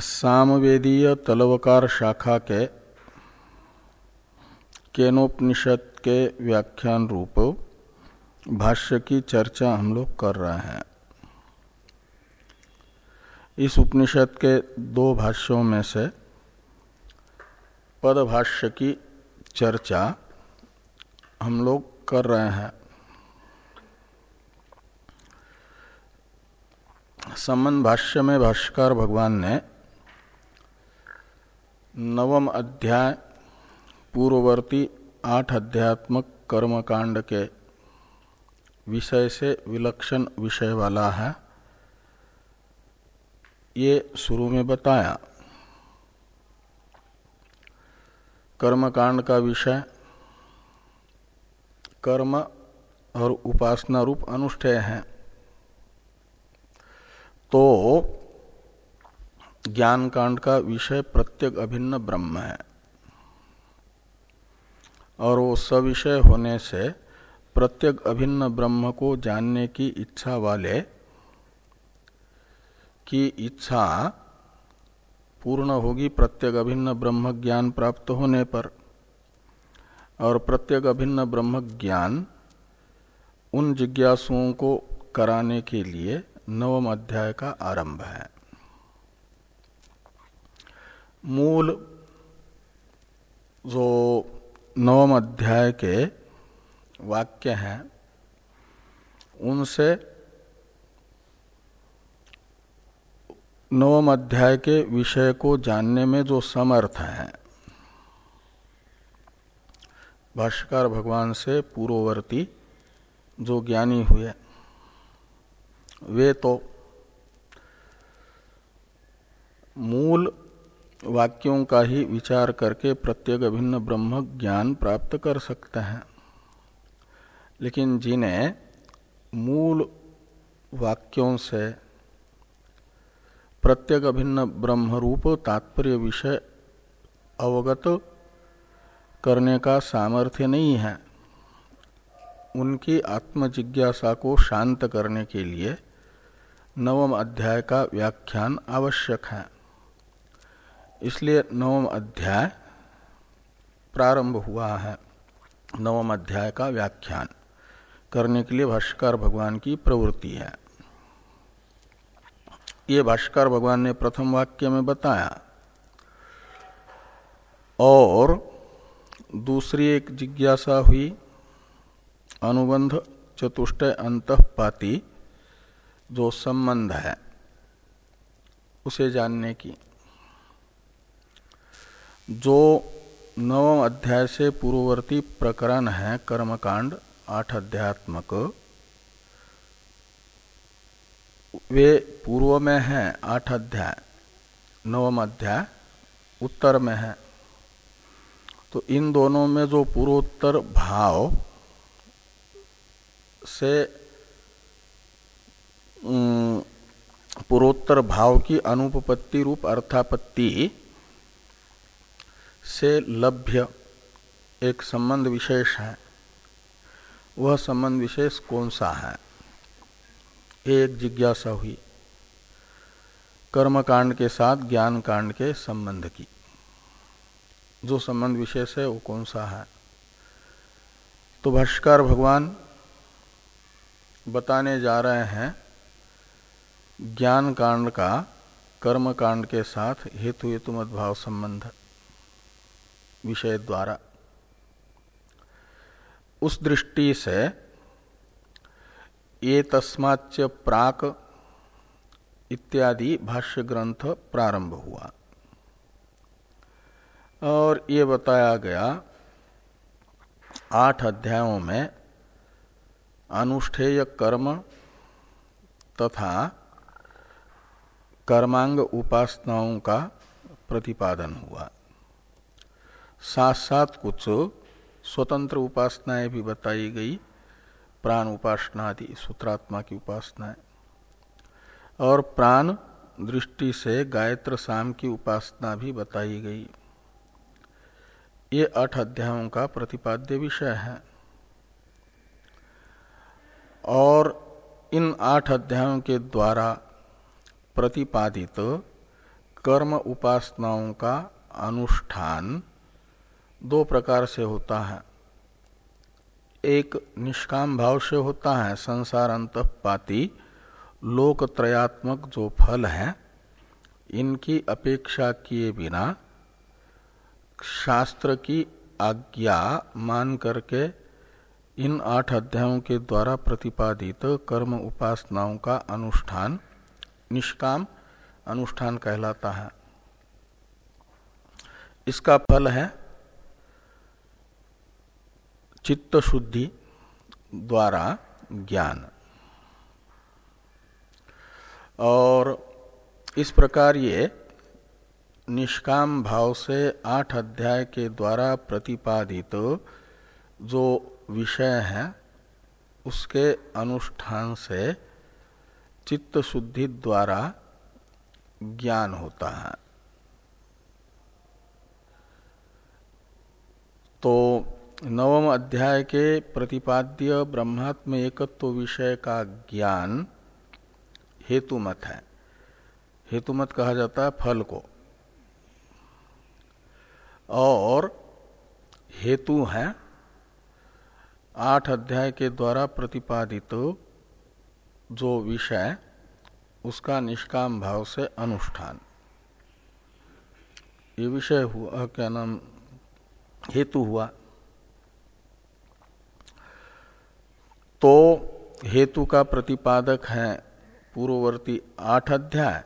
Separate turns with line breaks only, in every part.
सामवेदीय तलवकार शाखा के केनोपनिषद के व्याख्यान रूप भाष्य की चर्चा हम लोग कर रहे हैं। इस उपनिषद के दो भाष्यों में से पद भाष्य की चर्चा हम लोग कर रहे हैं। संबंध भाष्य में भाष्यकार भगवान ने नवम अध्याय, पूर्ववर्ती आठ अध्यात्मक कर्मकांड के विषय से विलक्षण विषय वाला है। ये शुरू में बताया। कर्मकांड का विषय, कर्म और उपासना रूप अनुष्ठेय है। तो ज्ञान कांड का विषय प्रत्येक अभिन्न ब्रह्म है। और वो सविषय होने से प्रत्येक अभिन्न ब्रह्म को जानने की इच्छा वाले की इच्छा पूर्ण होगी प्रत्येक अभिन्न ब्रह्म ज्ञान प्राप्त होने पर। और प्रत्येक अभिन्न ब्रह्म ज्ञान उन जिज्ञासुओं को कराने के लिए नवम अध्याय का आरंभ है। मूल जो नवम अध्याय के वाक्य हैं, उनसे नवम अध्याय के विषय को जानने में जो समर्थ है, भाष्यकार भगवान से पूर्ववर्ती जो ज्ञानी हुए, वे तो मूल वाक्यों का ही विचार करके प्रत्येक अभिन्न ब्रह्म ज्ञान प्राप्त कर सकते हैं। लेकिन जिन्हें मूल वाक्यों से प्रत्येक अभिन्न ब्रह्म रूप तात्पर्य विषय अवगत करने का सामर्थ्य नहीं है। उनकी आत्मजिज्ञासा को शांत करने के लिए नवम अध्याय का व्याख्यान आवश्यक है। इसलिए नवम अध्याय प्रारंभ हुआ है। नवम अध्याय का व्याख्यान करने के लिए भाष्कर भगवान की प्रवृत्ति है। ये भाष्कर भगवान ने प्रथम वाक्य में बताया, और दूसरी एक जिज्ञासा हुई, अनुबंध चतुष्ट अंतपाती जो संबंध है, उसे जानने की। जो नवम अध्याय से पूर्ववर्ती प्रकरण है, कर्मकांड आठ अध्यात्मक वे पूर्व में है, आठ अध्याय। नवम अध्याय, उत्तर में है। तो इन दोनों में जो पूर्वोत्तर भाव से पूर्वोत्तर भाव की अनुपपत्ति रूप अर्थापत्ति से लभ्य एक संबंध विशेष है। वह संबंध विशेष कौन सा है? एक जिज्ञासा हुई। कर्म कांड के साथ ज्ञान कांड के संबंध की। जो संबंध विशेष है, वो कौन सा है? तो भाष्कर भगवान बताने जा रहे हैं ज्ञान कांड का कर्म कांड के साथ हेतु हेतु मद्भाव संबंध। विषय द्वारा। उस दृष्टि से ये तस्माच प्राक इत्यादि भाष्य ग्रंथ प्रारंभ हुआ। और ये बताया गया, आठ अध्यायों में अनुष्ठेय कर्म तथा कर्मांग उपासनाओं का प्रतिपादन हुआ। साथ साथ कुछ स्वतंत्र उपासनाएँ भी बताई गई। प्राण उपासना आदि सूत्रात्मा की उपासनाएँ। और प्राण दृष्टि से गायत्र साम की उपासना भी बताई गई। ये आठ अध्यायों का प्रतिपाद्य विषय है। और इन आठ अध्यायों के द्वारा प्रतिपादित कर्म उपासनाओं का अनुष्ठान दो प्रकार से होता है। एक निष्काम भाव से होता है संसार अंतपाती लोकत्रयात्मक जो फल है, इनकी अपेक्षा किए बिना शास्त्र की आज्ञा मान करके इन आठ अध्यायों के द्वारा प्रतिपादित कर्म उपासनाओं का अनुष्ठान, निष्काम अनुष्ठान कहलाता है। इसका फल है चित्त शुद्धि द्वारा ज्ञान। और इस प्रकार ये निष्काम भाव से आठ अध्याय के द्वारा प्रतिपादित जो विषय है, उसके अनुष्ठान से चित्त शुद्धि द्वारा ज्ञान होता है। तो नवम अध्याय के प्रतिपाद्य ब्रह्मात्म एकत्व विषय का ज्ञान हेतुमत है। हेतुमत कहा जाता है फल को। और हेतु है आठ अध्याय के द्वारा प्रतिपादित जो विषय, उसका निष्काम भाव से अनुष्ठान। ये विषय हुआ, क्या नाम, हेतु हुआ। तो हेतु का प्रतिपादक है पूर्ववर्ती आठ अध्याय।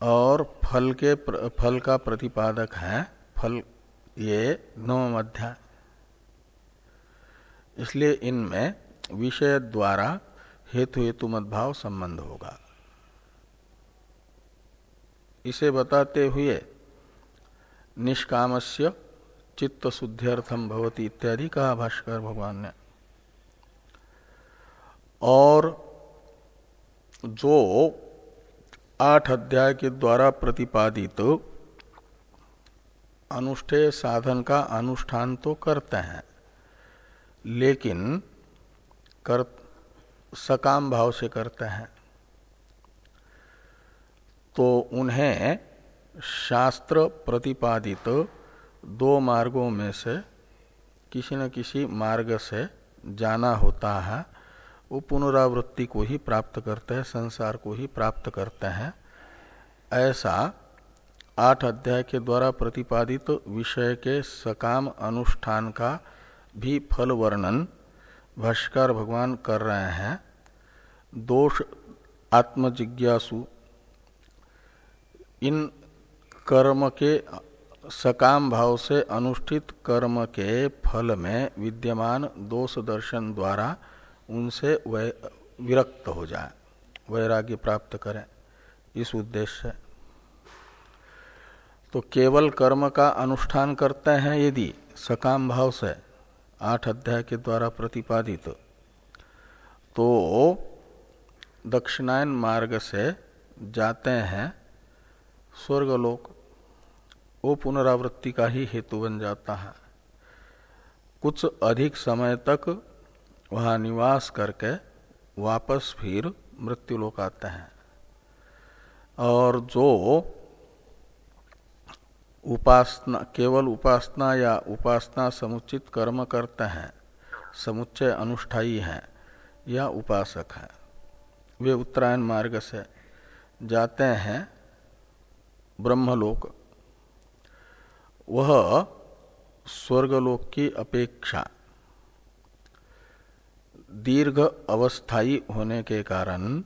और फल के फल का प्रतिपादक है फल ये नवम अध्याय। इसलिए इनमें विषय द्वारा हेतु हेतु मदभाव संबंध होगा। इसे बताते हुए निष्कामस्य चित्त शुद्ध्यर्थम भवती इत्यादि कहा भाष्कर भगवान ने। और जो आठ अध्याय के द्वारा प्रतिपादित अनुष्ठेय साधन का अनुष्ठान तो करते हैं, लेकिन कर, सकाम भाव से करते हैं। तो उन्हें शास्त्र प्रतिपादित दो मार्गों में से किसी न किसी मार्ग से जाना होता है। वो पुनरावृत्ति को ही प्राप्त करते हैं, संसार को ही प्राप्त करते हैं। ऐसा आठ अध्याय के द्वारा प्रतिपादित विषय के सकाम अनुष्ठान का भी फल वर्णन भाष्कर भगवान कर रहे हैं। दोष, आत्मजिज्ञासु, इन कर्म के सकाम भाव से अनुष्ठित कर्म के फल में विद्यमान दोष दर्शन द्वारा उनसे वह विरक्त हो जाए, वैराग्य प्राप्त करें, इस उद्देश्य तो केवल कर्म का अनुष्ठान करते हैं यदि सकाम भाव से आठ अध्याय के द्वारा प्रतिपादित। तो दक्षिणायन मार्ग से जाते हैं स्वर्गलोक। वो पुनरावृत्ति का ही हेतु बन जाता है। कुछ अधिक समय तक वहाँ निवास करके वापस फिर मृत्यु लोक आते हैं। और जो उपासना, केवल उपासना या उपासना समुचित कर्म करते हैं, समुच्चय अनुष्ठाई हैं, या उपासक हैं, वे उत्तरायण मार्ग से जाते हैं ब्रह्मलोक। वह स्वर्गलोक की अपेक्षा दीर्घ अवस्थाई होने के कारण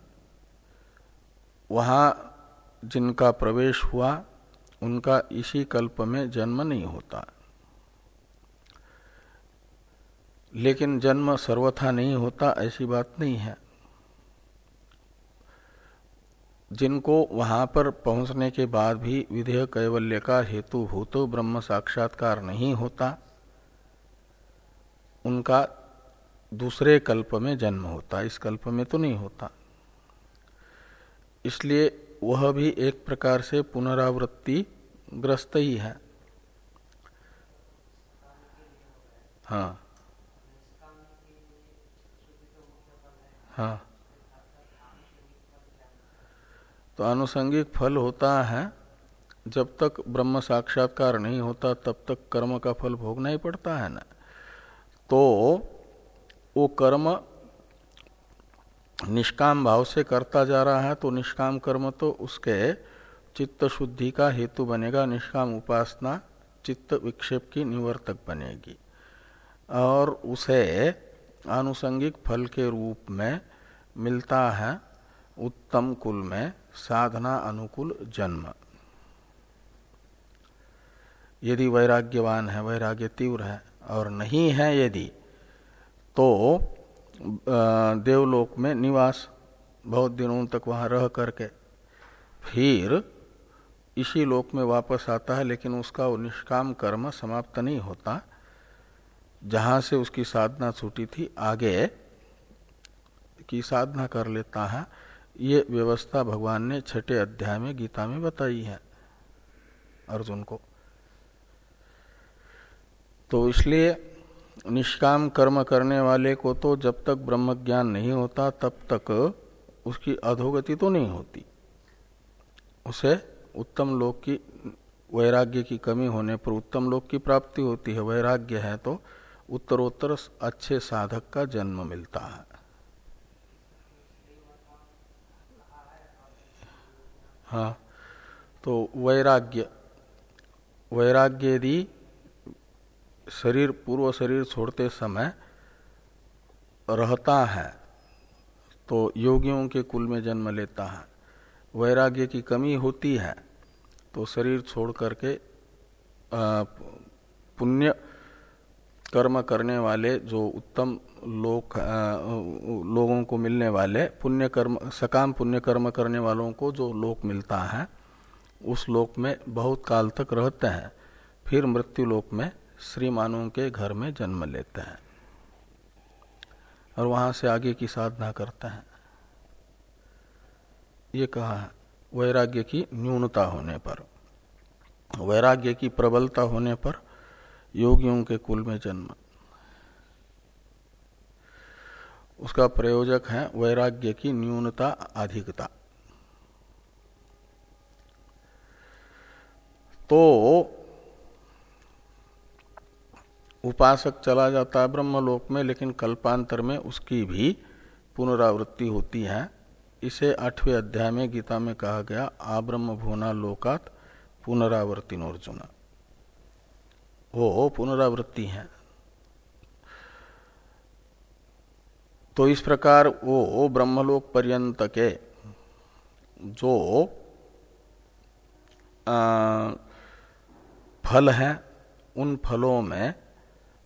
वहाँ जिनका प्रवेश हुआ, उनका इसी कल्प में जन्म नहीं होता। लेकिन जन्म सर्वथा नहीं होता ऐसी बात नहीं है। जिनको वहाँ पर पहुँचने के बाद भी विधेय कैवल्य का हेतु हो तो ब्रह्म साक्षात्कार नहीं होता, उनका दूसरे कल्प में जन्म होता, इस कल्प में तो नहीं होता। इसलिए वह भी एक प्रकार से पुनरावृत्ति ग्रस्त ही है। हाँ। हाँ। तो आनुषंगिक फल होता है, जब तक ब्रह्म साक्षात्कार नहीं होता, तब तक कर्म का फल भोगना ही पड़ता है ना। तो वो कर्म निष्काम भाव से करता जा रहा है तो निष्काम कर्म तो उसके चित्त शुद्धि का हेतु बनेगा, निष्काम उपासना चित्त विक्षेप की निवर्तक बनेगी। और उसे आनुषंगिक फल के रूप में मिलता है, उत्तम कुल में साधना अनुकूल जन्म। यदि वैराग्यवान है, वैराग्य तीव्र है, और नहीं है यदि तो देवलोक में निवास बहुत दिनों तक वहाँ रह करके फिर इसी लोक में वापस आता है, लेकिन उसका वो निष्काम कर्म समाप्त नहीं होता। जहाँ से उसकी साधना छूटी थी, आगे की साधना कर लेता है। ये व्यवस्था भगवान ने छठे अध्याय में गीता में बताई है, अर्जुन को। तो इसलिए निष्काम कर्म करने वाले को तो जब तक ब्रह्म ज्ञान नहीं होता, तब तक उसकी अधोगति तो नहीं होती। उसे उत्तम लोक की, वैराग्य की कमी होने पर उत्तम लोक की प्राप्ति होती है। वैराग्य है तो उत्तरोत्तर अच्छे साधक का जन्म मिलता है। हाँ तो वैराग्य वैराग्य यदि शरीर, पूर्व शरीर छोड़ते समय रहता है तो योगियों के कुल में जन्म लेता है। वैराग्य की कमी होती है तो शरीर छोड़ करके पुण्य कर्म करने वाले जो उत्तम लोग लोगों को मिलने वाले पुण्य कर्म, सकाम पुण्य कर्म करने वालों को जो लोक मिलता है, उस लोक में बहुत काल तक रहते हैं। फिर मृत्यु लोक में श्रीमानों के घर में जन्म लेते हैं और वहाँ से आगे की साधना करते हैं। ये कहा है वैराग्य की न्यूनता होने पर। वैराग्य की प्रबलता होने पर योगियों के कुल में जन्म। उसका प्रयोजक है वैराग्य की न्यूनता अधिकता। तो उपासक चला जाता है ब्रह्मलोक में लेकिन कल्पांतर में उसकी भी पुनरावृत्ति होती है। इसे आठवें अध्याय में गीता में कहा गया आब्रह्म भुवना लोकात पुनरावर्ती अर्जुन वो पुनरावृत्ति है। तो इस प्रकार वो ब्रह्मलोक पर्यंत के जो आ, फल है उन फलों में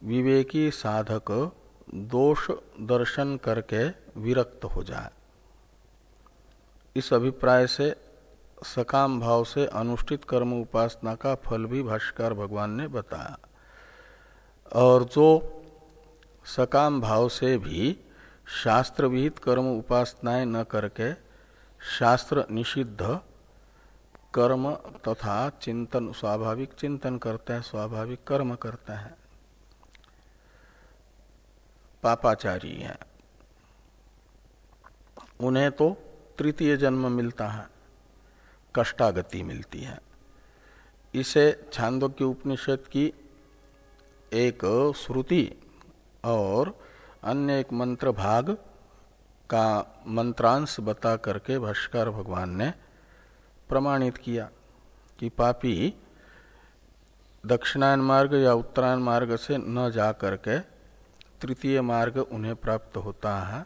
विवेकी साधक दोष दर्शन करके विरक्त हो जाए। इस अभिप्राय से, सकाम भाव से अनुष्ठित कर्म उपासना का फल भी भाष्कर भगवान ने बताया। और जो सकाम भाव से भी शास्त्र विहित कर्म उपासनाएँ न करके शास्त्र निषिद्ध कर्म तथा चिंतन, स्वाभाविक चिंतन करते हैं, स्वाभाविक कर्म करते हैं पापाचारी हैं। उन्हें तो तृतीय जन्म मिलता है, कष्टागति मिलती है। इसे छांदोग्य उपनिषद की एक श्रुति और अन्य एक मंत्र भाग का मंत्रांश बता करके भाष्कर भगवान ने प्रमाणित किया कि पापी दक्षिणायन मार्ग या उत्तरायण मार्ग से न जा करके तृतीय मार्ग उन्हें प्राप्त होता है।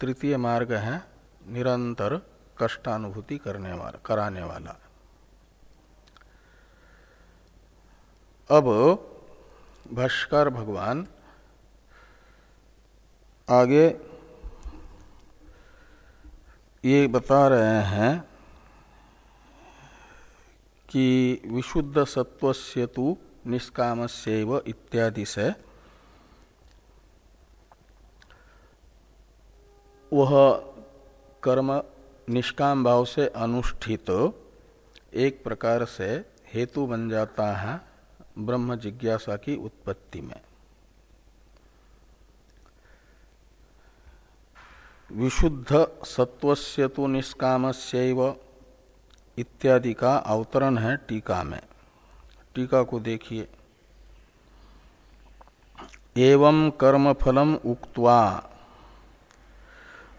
तृतीय मार्ग है निरंतर कष्टानुभूति करने वाला कराने वाला। अब भाष्कर भगवान आगे ये बता रहे हैं कि विशुद्ध सत्व से तु निष्कामस्यव इत्यादि से वह कर्म निष्काम भाव से अनुष्ठित एक प्रकार से हेतु बन जाता है ब्रह्म जिज्ञासा की उत्पत्ति में। विशुद्ध सत्वस्य तो निष्काम इत्यादि का अवतरण है टीका में। टीका को देखिए। एवं कर्मफलम उक्त्वा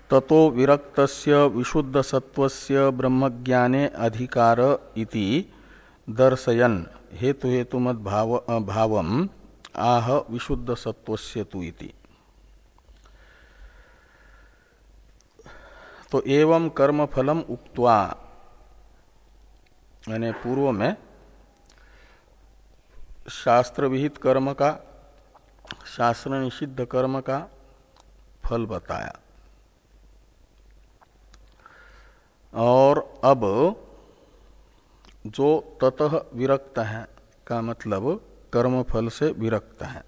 ततो विरक्त विशुद्ध सत्वस्य ब्रह्मज्ञाने अधिकार इति दर्शयन हेतु हेतु मत भाव भावम आह विशुद्ध सत्वस्य तु इति। तो एवं कर्म फलम उक्त्वा, यानी पूर्व में शास्त्र विहित कर्म का शास्त्र निषिद्ध कर्म का फल बताया। और अब जो ततः विरक्त है, का मतलब कर्मफल से विरक्त है।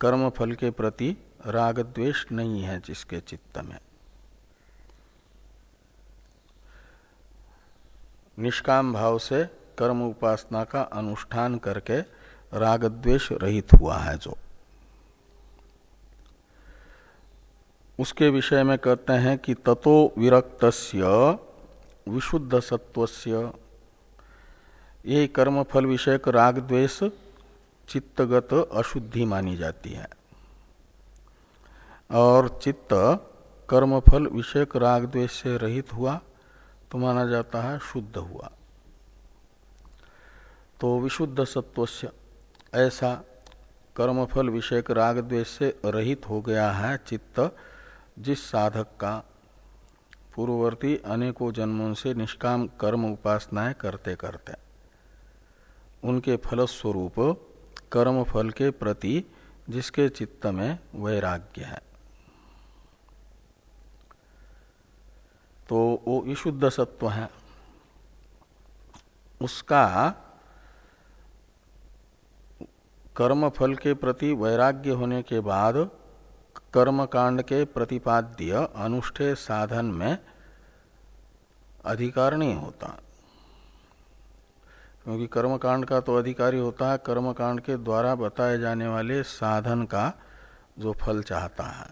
कर्मफल के प्रति राग द्वेष नहीं है जिसके चित्त में। निष्काम भाव से कर्म उपासना का अनुष्ठान करके राग द्वेष रहित हुआ है जो। उसके विषय में कहते हैं कि ततो विरक्त विशुद्ध सत्वस्य ये कर्म फल विषयक राग द्वेष चित्तगत अशुद्धि मानी जाती है। और चित्त कर्मफल विषयक राग द्वेष से रहित हुआ तो माना जाता है शुद्ध हुआ। तो विशुद्ध सत्वस्य ऐसा कर्मफल विषयक राग द्वेष से रहित हो गया है चित्त जिस साधक का पूर्ववर्ती अनेकों जन्मों से निष्काम कर्म उपासनाएँ करते करते, उनके फलस्वरूप कर्म फल के प्रति जिसके चित्त में वैराग्य है। तो वो विशुद्ध सत्व है। उसका कर्म फल के प्रति वैराग्य होने के बाद कर्म कांड के प्रतिपाद्य अनुष्ठेय साधन में अधिकार नहीं होता। क्योंकि कर्म कांड का तो अधिकारी होता है कर्म कांड के द्वारा बताए जाने वाले साधन का जो फल चाहता है।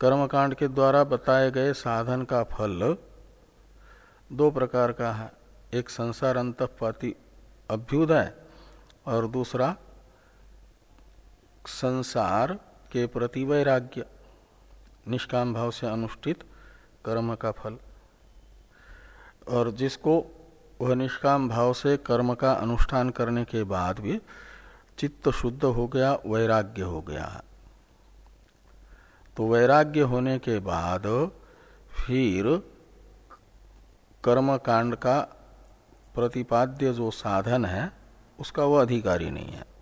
कर्मकांड के द्वारा बताए गए साधन का फल दो प्रकार का है। एक संसार अंतपाती अभ्युदय और दूसरा संसार के प्रति वैराग्य, निष्काम भाव से अनुष्ठित कर्म का फल। और जिसको वह निष्काम भाव से कर्म का अनुष्ठान करने के बाद भी चित्त शुद्ध हो गया, वैराग्य हो गया। तो वैराग्य होने के बाद फिर कर्म कांड का प्रतिपाद्य जो साधन है, उसका वह अधिकारी नहीं है।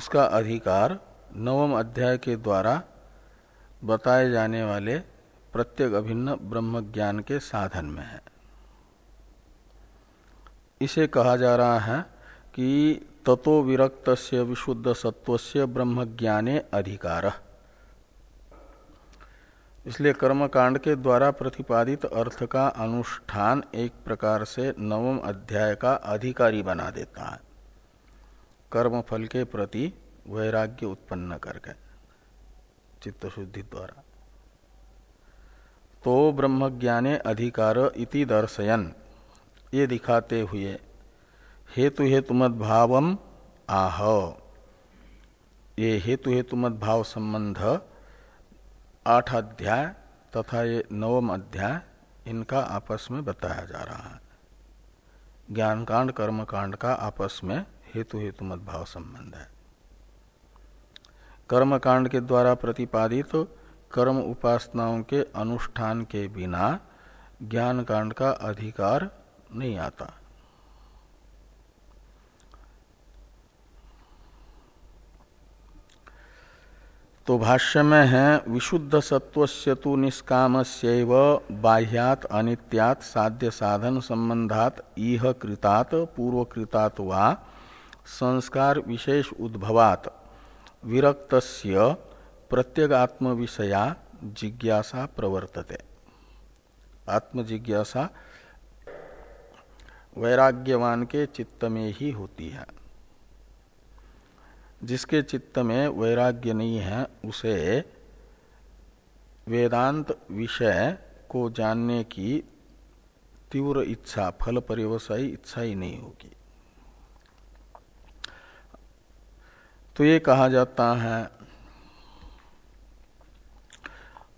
उसका अधिकार नवम अध्याय के द्वारा बताए जाने वाले प्रत्येक अभिन्न ब्रह्म ज्ञान के साधन में है। इसे कहा जा रहा है कि ततो विरक्त विशुद्ध सत्व ब्रह्म ज्ञाने अधिकार। इसलिए कर्म कांड के द्वारा प्रतिपादित अर्थ का अनुष्ठान एक प्रकार से नवम अध्याय का अधिकारी बना देता है। कर्म फल के प्रति वैराग्य उत्पन्न करके चित्त शुद्धि द्वारा। तो ब्रह्म ज्ञाने अधिकार इति दर्शयन। ये दिखाते हुए, हेतु हेतु भावम आह। ये हेतु हेतु भाव संबंध आठ अध्याय तथा ये नवम अध्याय, इनका आपस में बताया जा रहा है। ज्ञान कांड कर्म कांड का आपस में हेतु हेतु मत भाव संबंध है। कर्म कांड के द्वारा प्रतिपादित तो कर्म उपासनाओं के अनुष्ठान के बिना ज्ञान कांड का अधिकार नहीं आता। तो भाष्य में है, विशुद्ध सत्व से तो निष्काम से बाह्यात अनित्यात साध्य साधन संबंधात इह कृतात पूर्व कृतात वा संस्कार विशेष उद्भवात। विरक्त प्रत्यगात्म विषया जिज्ञासा प्रवर्तते। आत्म जिज्ञासा वैराग्यवान के चित्त में ही होती है। जिसके चित्त में वैराग्य नहीं है, उसे वेदांत विषय को जानने की तीव्र इच्छा, फल परिवसायी इच्छा ही नहीं होगी। तो ये कहा जाता है,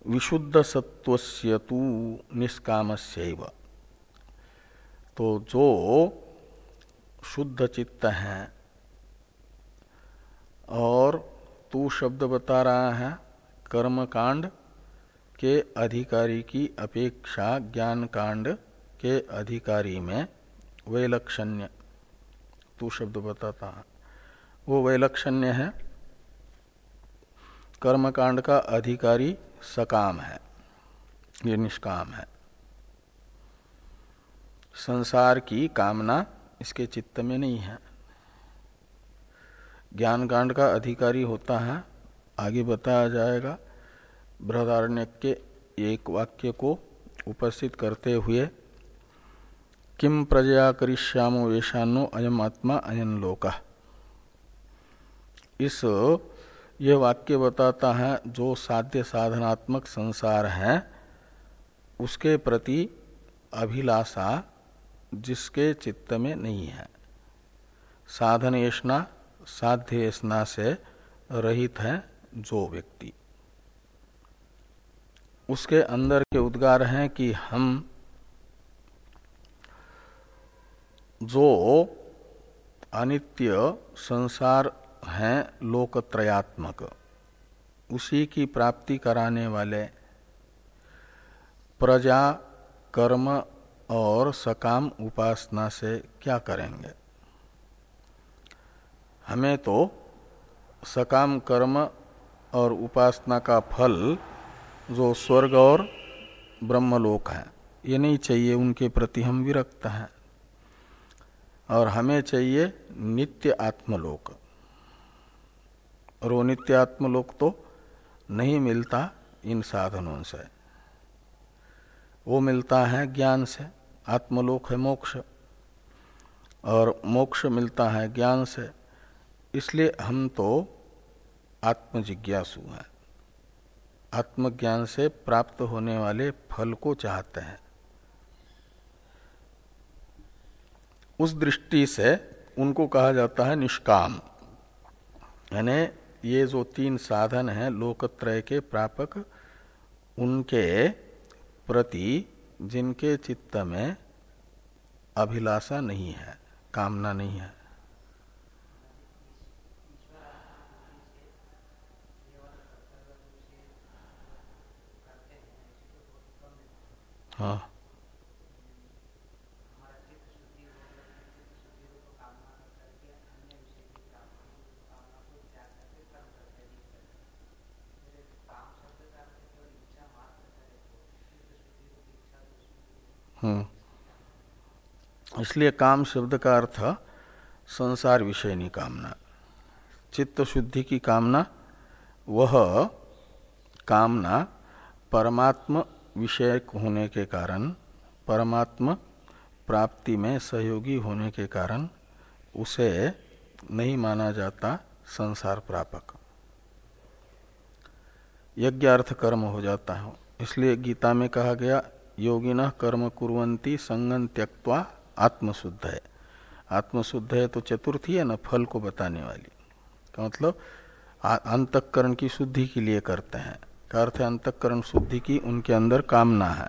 विशुद्ध सत्वस्य तु निष्काम तो जो शुद्ध चित्त है, और तू शब्द बता रहा है कर्म कांड के अधिकारी की अपेक्षा ज्ञान कांड के अधिकारी में वैलक्षण्य, तू शब्द बताता है। वो वैलक्षण्य है। कर्म कांड का अधिकारी सकाम है। ये निष्काम है। संसार की कामना इसके चित्त में नहीं है। ज्ञान कांड का अधिकारी होता है। आगे बताया जाएगा बृहदारण्य के एक वाक्य को उपस्थित करते हुए किम प्रजया करिष्यामो वेशानो अयम आत्मा अयन लोक। इस ये वाक्य बताता है, जो साध्य साधनात्मक संसार है, उसके प्रति अभिलाषा जिसके चित्त में नहीं है। साधन येषणा साध्य स्ना से रहित है जो व्यक्ति। उसके अंदर के उद्गार हैं कि हम जो अनित्य संसार है लोकत्रयात्मक। उसी की प्राप्ति कराने वाले प्रजा, कर्म और सकाम उपासना से क्या करेंगे? हमें तो सकाम, कर्म और उपासना का फल जो स्वर्ग और ब्रह्मलोक है, ये नहीं चाहिए, उनके प्रति हम विरक्त हैं। और हमें चाहिए नित्य आत्मलोक। और वो नित्य आत्मलोक तो नहीं मिलता इन साधनों से। वो मिलता है ज्ञान से, आत्मलोक है मोक्ष। और मोक्ष मिलता है ज्ञान से, इसलिए हम तो आत्मजिज्ञासु हैं। आत्मज्ञान से प्राप्त होने वाले फल को चाहते हैं। उस दृष्टि से उनको कहा जाता है निष्काम। यानी ये जो तीन साधन हैं लोकत्रय के प्रापक, उनके प्रति जिनके चित्त में अभिलाषा नहीं है, कामना नहीं है। हाँ। इसलिए काम शब्द का अर्थ संसार विषयनी कामना। चित्त शुद्धि की कामना, वह कामना परमात्म विषय होने के कारण, परमात्म प्राप्ति में सहयोगी होने के कारण, उसे नहीं माना जाता संसार प्रापक। यज्ञार्थ कर्म हो जाता है। इसलिए गीता में कहा गया योगिन कर्म कुरंती संगन त्यक्वा आत्मशुद्ध है। आत्मशुद्ध है तो चतुर्थी है ना, फल को बताने वाली। का मतलब अंतकरण की शुद्धि के लिए करते हैं। का अर्थ है, अंतकरण शुद्धि की उनके अंदर कामना है।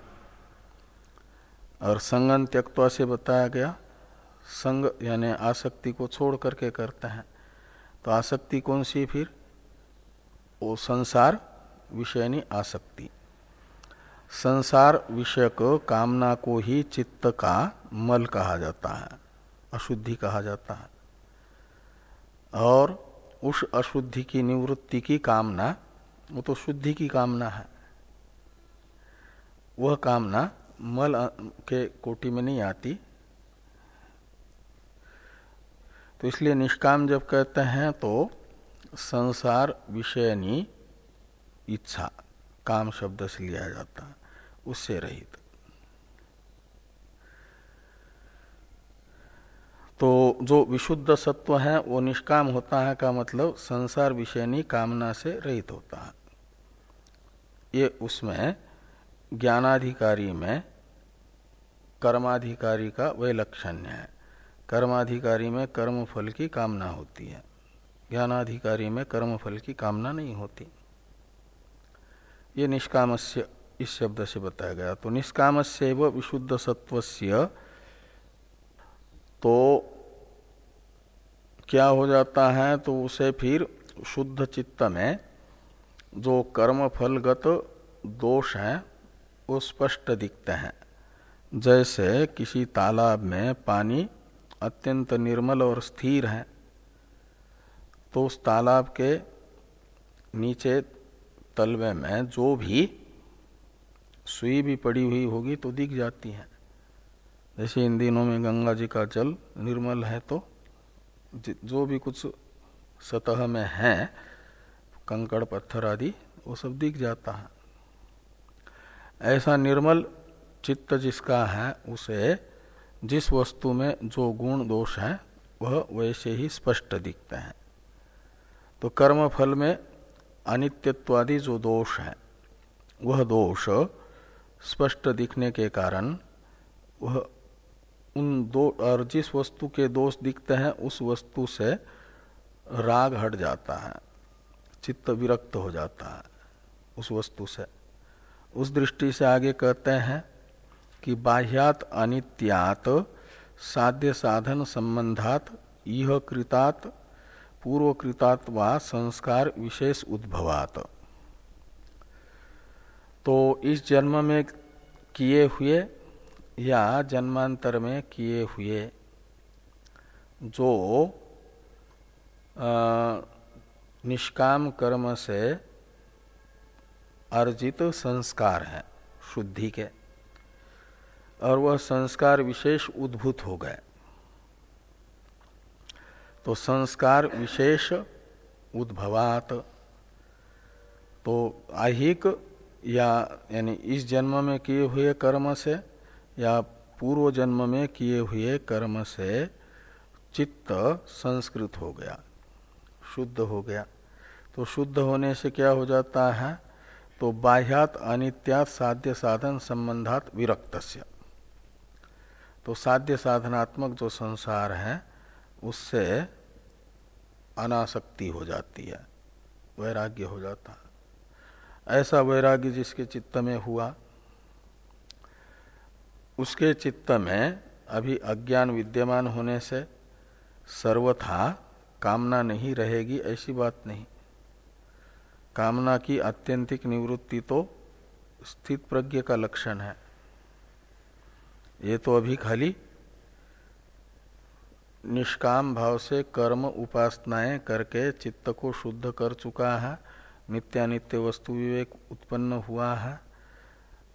और संगन त्यक्वा से बताया गया, संग यानी आसक्ति को छोड़ करके करते हैं। तो आसक्ति कौन सी फिर? वो संसार विषयनी आसक्ति। संसार विषयक कामना को ही चित्त का मल कहा जाता है, अशुद्धि कहा जाता है। और उस अशुद्धि की निवृत्ति की कामना, वो तो शुद्धि की कामना है। वह कामना मल के कोटि में नहीं आती। तो इसलिए निष्काम जब कहते हैं तो संसार विषयनी इच्छा, काम शब्द से लिया जाता है। उससे रहित। तो जो विशुद्ध सत्व है, वो निष्काम होता है का मतलब संसार विषयनी कामना से रहित होता है। ये उसमें ज्ञानाधिकारी में कर्माधिकारी का वैलक्षण्य है। कर्माधिकारी में कर्म फल की कामना होती है। ज्ञानाधिकारी में कर्म फल की कामना नहीं होती। ये निष्कामस्य इस शब्द से बताया गया। तो निष्कामस्य व विशुद्ध सत्व तो क्या हो जाता है? तो उसे फिर शुद्ध चित्त में जो कर्म फलगत दोष है, वो स्पष्ट दिखते हैं। जैसे किसी तालाब में पानी अत्यंत निर्मल और स्थिर है तो उस तालाब के नीचे तलवे में जो भी सुई भी पड़ी हुई होगी तो दिख जाती है। जैसे इन दिनों में गंगा जी का जल निर्मल है तो जो भी कुछ सतह में है, कंकड़, पत्थर आदि, वो सब दिख जाता है। ऐसा निर्मल चित्त जिसका है, उसे जिस वस्तु में जो गुण दोष है, वह वैसे ही स्पष्ट दिखते हैं। तो कर्म फल में अनित्यत्वादि जो दोष है, वह दोष स्पष्ट दिखने के कारण वह उन दो, और जिस वस्तु के दोष दिखते हैं, उस वस्तु से राग हट जाता है, चित्त विरक्त हो जाता है उस वस्तु से। उस दृष्टि से आगे कहते हैं कि बाह्यात अनित्यात साध्य साधन संबंधात यह कृतात, पूर्वकृतात व संस्कार विशेष उद्भवात। तो इस जन्म में किए हुए या जन्मांतर में किए हुए जो निष्काम कर्म से अर्जित संस्कार है, शुद्धि के, और वह संस्कार विशेष उद्भूत हो गए। तो संस्कार विशेष उद्भवात तो आहिक या यानी इस जन्म में किए हुए कर्म से या पूर्व जन्म में किए हुए कर्म से चित्त संस्कृत हो गया, शुद्ध हो गया। तो शुद्ध होने से क्या हो जाता है? तो बाह्यात अनित्यात साध्य साधन संबंधात विरक्त तो साध्य साधनात्मक जो संसार है, उससे अनासक्ति हो जाती है, वैराग्य हो जाता है। ऐसा वैराग्य जिसके चित्त में हुआ, उसके चित्त में अभी अज्ञान विद्यमान होने से सर्वथा कामना नहीं रहेगी, ऐसी बात नहीं। कामना की आत्यंतिक निवृत्ति तो स्थित प्रज्ञ का लक्षण है। ये तो अभी खाली निष्काम भाव से कर्म उपासनाएँ करके चित्त को शुद्ध कर चुका है। नित्यानित्य वस्तु विवेक उत्पन्न हुआ है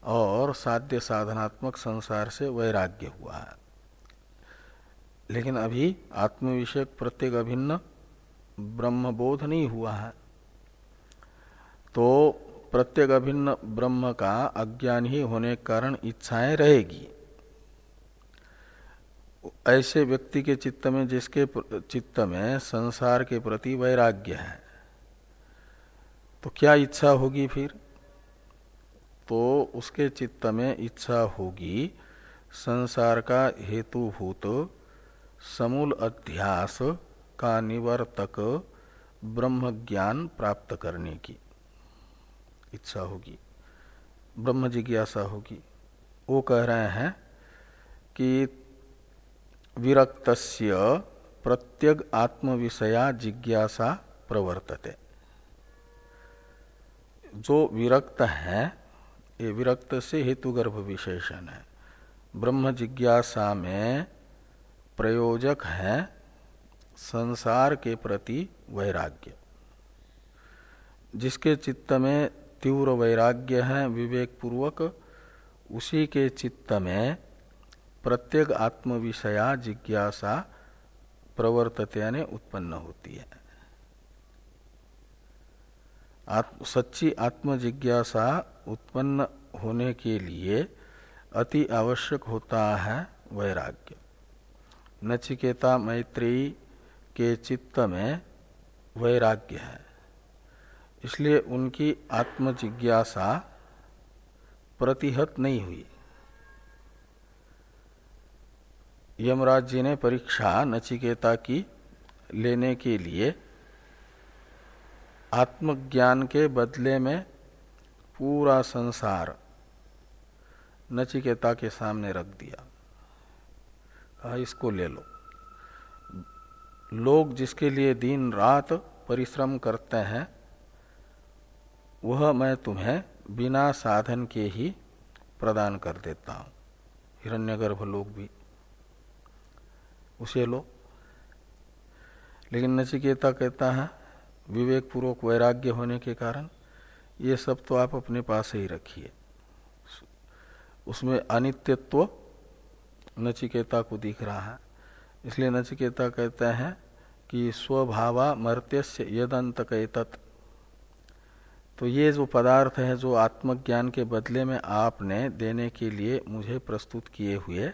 और साध्य साधनात्मक संसार से वैराग्य हुआ है। लेकिन अभी आत्म विषयक प्रत्येक अभिन्न ब्रह्मबोध नहीं हुआ है। तो प्रत्येक अभिन्न ब्रह्म का अज्ञान ही होने के कारण इच्छाएँ रहेगी। ऐसे व्यक्ति के चित्त में जिसके चित्त में संसार के प्रति वैराग्य है तो क्या इच्छा होगी फिर? तो उसके चित्त में इच्छा होगी, संसार का हेतुभूत, समूल अध्यास का निवर्तक ब्रह्म ज्ञान प्राप्त करने की इच्छा होगी। ब्रह्म जिज्ञासा होगी। वो कह रहे हैं कि विरक्तस्य प्रत्यग आत्म विषया जिज्ञासा प्रवर्तते। जो विरक्त है, ये विरक्त से हेतुगर्भ विशेषण है। ब्रह्म जिज्ञासा में प्रयोजक है संसार के प्रति वैराग्य। जिसके चित्त में तीव्र वैराग्य है विवेक पूर्वक उसी के चित्त में प्रत्येक आत्म विषया जिज्ञासा प्रवर्तते यानी उत्पन्न होती है। आत्म, सच्ची आत्म जिज्ञासा उत्पन्न होने के लिए अति आवश्यक होता है वैराग्य। नचिकेता मैत्री के चित्त में वैराग्य है इसलिए उनकी आत्म जिज्ञासा प्रतिहत नहीं हुई। यमराज जी ने परीक्षा नचिकेता की लेने के लिए आत्मज्ञान के बदले में पूरा संसार नचिकेता के सामने रख दिया। कहा, इसको ले लो। लोग जिसके लिए दिन रात परिश्रम करते हैं, वह मैं तुम्हें बिना साधन के ही प्रदान कर देता हूँ। हिरण्यगर्भ लोग भी उसे लो। लेकिन नचिकेता कहता है विवेक पूर्वक वैराग्य होने के कारण ये सब तो आप अपने पास ही रखिए। उसमें अनित्यत्व नचिकेता को दिख रहा है। इसलिए नचिकेता कहते हैं कि स्वभावा मर्त्यस्य यदंत तत् तो ये जो पदार्थ है, जो आत्मज्ञान के बदले में आपने देने के लिए मुझे प्रस्तुत किए हुए,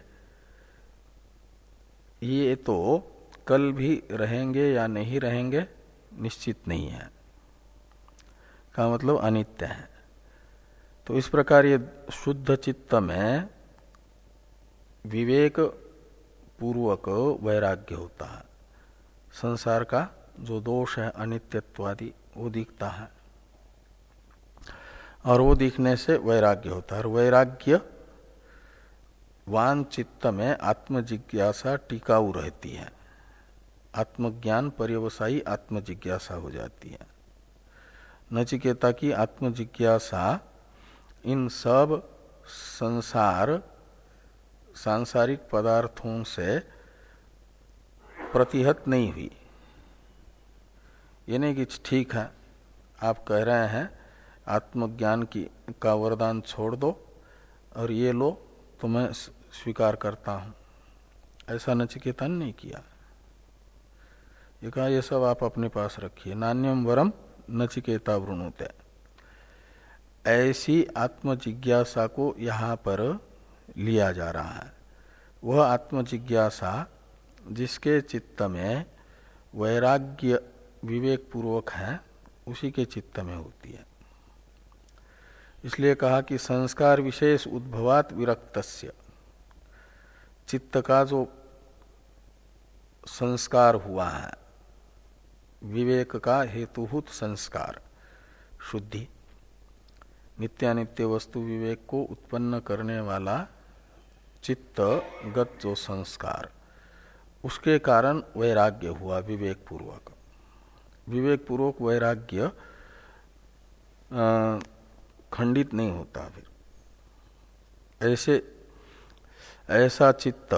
ये तो कल भी रहेंगे या नहीं रहेंगे निश्चित नहीं है। का मतलब अनित्य है। तो इस प्रकार ये शुद्ध चित्त में विवेक पूर्वक वैराग्य होता है। संसार का जो दोष है, अनित्यत्वादि, वो दिखता है। और वो दिखने से वैराग्य होता है। और वैराग्य वान चित्त में आत्मजिज्ञासा टिकाऊ रहती है। आत्मज्ञान पर्यवसायी आत्मजिज्ञासा हो जाती है। नचिकेता की आत्मजिज्ञासा, इन सब संसार, सांसारिक पदार्थों से प्रतिहत नहीं हुई। ये नहीं कि ठीक है, आप कह रहे हैं, आत्मज्ञान की, का वरदान छोड़ दो और ये लो तो मैं स्वीकार करता हूँ। ऐसा नचिकेतन नहीं किया। ये कहा, ये सब आप अपने पास रखिए। नान्यम वरम नचिकेता वृणुते ऐसी आत्मजिज्ञासा को यहाँ पर लिया जा रहा है। वह आत्मजिज्ञासा जिसके चित्त में वैराग्य विवेक पूर्वक है, उसी के चित्त में होती है। इसलिए कहा कि संस्कार विशेष उद्भवात विरक्त चित्त का जो संस्कार हुआ है विवेक का हेतुभूत संस्कार। शुद्धि। नित्यानित्य वस्तु विवेक को उत्पन्न करने वाला चित्त गत जो संस्कार, उसके कारण वैराग्य हुआ विवेक पूर्वक विवेक पूर्वक वैराग्य खंडित नहीं होता फिर। ऐसे, ऐसा चित्त